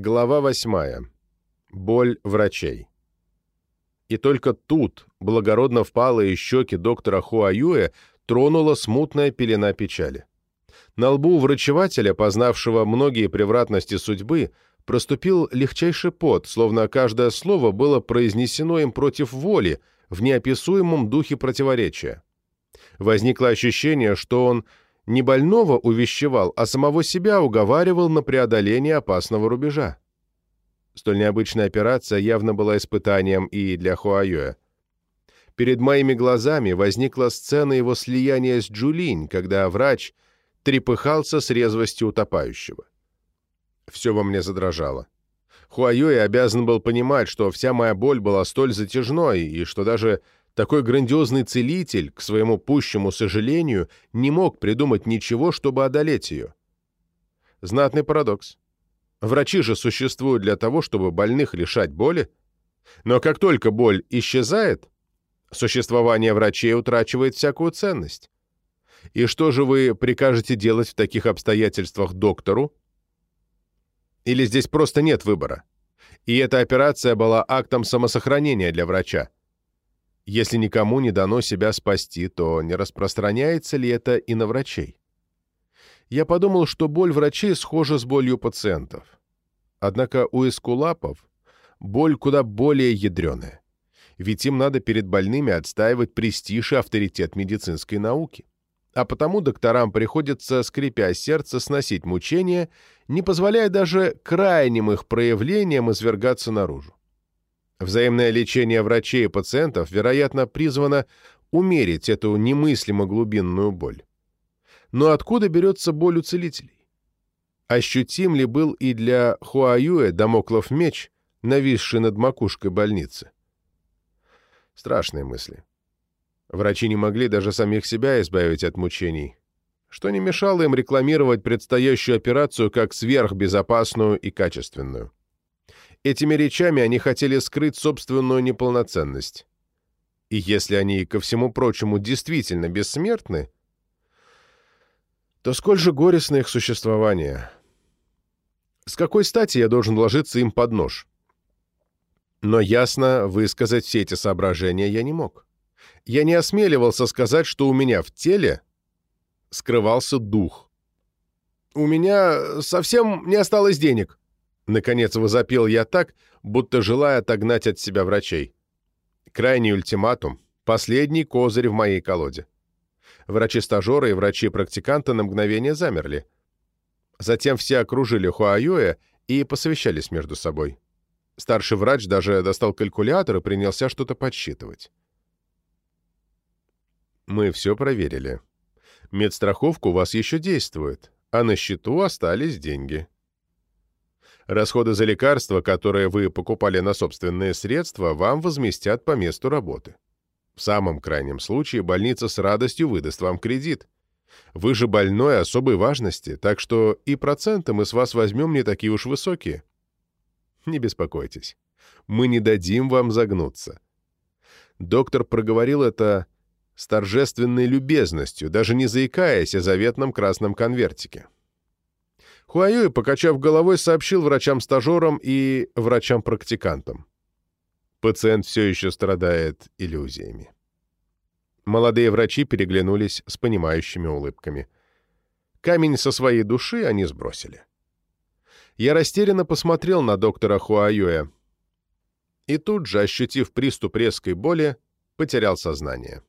Глава 8. Боль врачей. И только тут благородно впалые щеки доктора Хуаюэ тронула смутная пелена печали. На лбу врачевателя, познавшего многие превратности судьбы, проступил легчайший пот, словно каждое слово было произнесено им против воли, в неописуемом духе противоречия. Возникло ощущение, что он не больного увещевал, а самого себя уговаривал на преодоление опасного рубежа. Столь необычная операция явно была испытанием и для Хуайоя. Перед моими глазами возникла сцена его слияния с Джулинь, когда врач трепыхался с резвостью утопающего. Все во мне задрожало. Хуайой обязан был понимать, что вся моя боль была столь затяжной, и что даже такой грандиозный целитель, к своему пущему сожалению, не мог придумать ничего, чтобы одолеть ее. Знатный парадокс. Врачи же существуют для того, чтобы больных лишать боли. Но как только боль исчезает, существование врачей утрачивает всякую ценность. И что же вы прикажете делать в таких обстоятельствах доктору? Или здесь просто нет выбора? И эта операция была актом самосохранения для врача. Если никому не дано себя спасти, то не распространяется ли это и на врачей? Я подумал, что боль врачей схожа с болью пациентов. Однако у эскулапов боль куда более ядреная. Ведь им надо перед больными отстаивать престиж и авторитет медицинской науки. А потому докторам приходится, скрипя сердце, сносить мучения, не позволяя даже крайним их проявлениям извергаться наружу. Взаимное лечение врачей и пациентов, вероятно, призвано умерить эту немыслимо глубинную боль. Но откуда берется боль у целителей? Ощутим ли был и для Хуаюэ домоклов меч, нависший над макушкой больницы? Страшные мысли. Врачи не могли даже самих себя избавить от мучений, что не мешало им рекламировать предстоящую операцию как сверхбезопасную и качественную. Этими речами они хотели скрыть собственную неполноценность. И если они, ко всему прочему, действительно бессмертны, то сколь же горестно их существование. С какой стати я должен ложиться им под нож? Но ясно высказать все эти соображения я не мог. Я не осмеливался сказать, что у меня в теле скрывался дух. «У меня совсем не осталось денег», Наконец возопил я так, будто желая отогнать от себя врачей. Крайний ультиматум, последний козырь в моей колоде. Врачи-стажеры и врачи-практиканты на мгновение замерли. Затем все окружили Хуаюэ и посовещались между собой. Старший врач даже достал калькулятор и принялся что-то подсчитывать. Мы все проверили. Медстраховка у вас еще действует, а на счету остались деньги. Расходы за лекарства, которые вы покупали на собственные средства, вам возместят по месту работы. В самом крайнем случае больница с радостью выдаст вам кредит. Вы же больной особой важности, так что и проценты мы с вас возьмем не такие уж высокие. Не беспокойтесь. Мы не дадим вам загнуться. Доктор проговорил это с торжественной любезностью, даже не заикаясь о заветном красном конвертике. Хуаюй, покачав головой, сообщил врачам-стажерам и врачам-практикантам. Пациент все еще страдает иллюзиями. Молодые врачи переглянулись с понимающими улыбками. Камень со своей души они сбросили. Я растерянно посмотрел на доктора Хуаюя и тут же, ощутив приступ резкой боли, потерял сознание.